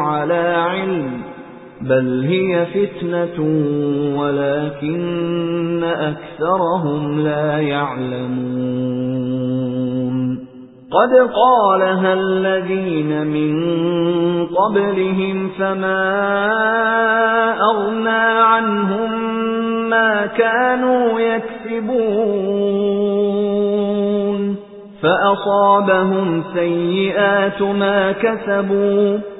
عَلَى عِلْمٍ بَلْ هِيَ فِتْنَةٌ وَلَكِنَّ أَكْثَرَهُمْ لَا يَعْلَمُونَ. قَدْ قَالَهَا الَّذِينَ مِن قَبْلِهِمْ فَمَا أَغْنَى عَنْهُم مَّا كَانُوا يَكْسِبُونَ. فَأَصَابَهُمْ سَيِّئَاتُ مَا كَسَبُوا.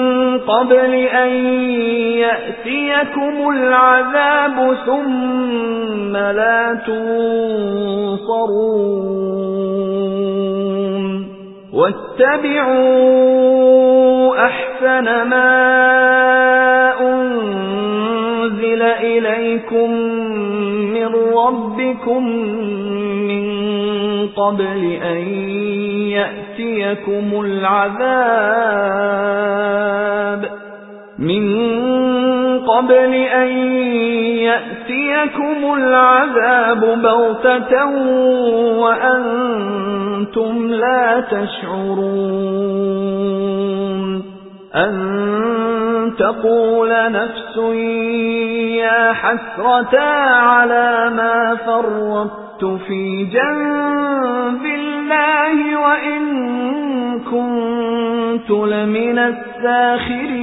قَبْلِ أَن يَأْتِيَكُمُ الْعَذَابُ ثُمَّ لَا تُنصَرُونَ. وَاتَّبِعُوا أَحْسَنَ مَا أُنزِلَ إِلَيْكُم مِّن رَّبِّكُم مِّن قَبْلِ أَن يَأْتِيَكُمُ الْعَذَابُ. مِن قَبْلِ أَن يَأْتِيَكُمُ الْعَذَابُ بَغْتَةً وَأَنتُمْ لَا تَشْعُرُونَ. أَن تَقُولَ نَفْسٌ يَا حَسْرَتَا عَلَى فَرَّطتُ فِي جَنبِ اللَّهِ وَإِن كُنتُ لَمِنَ السَّاخِرِينَ.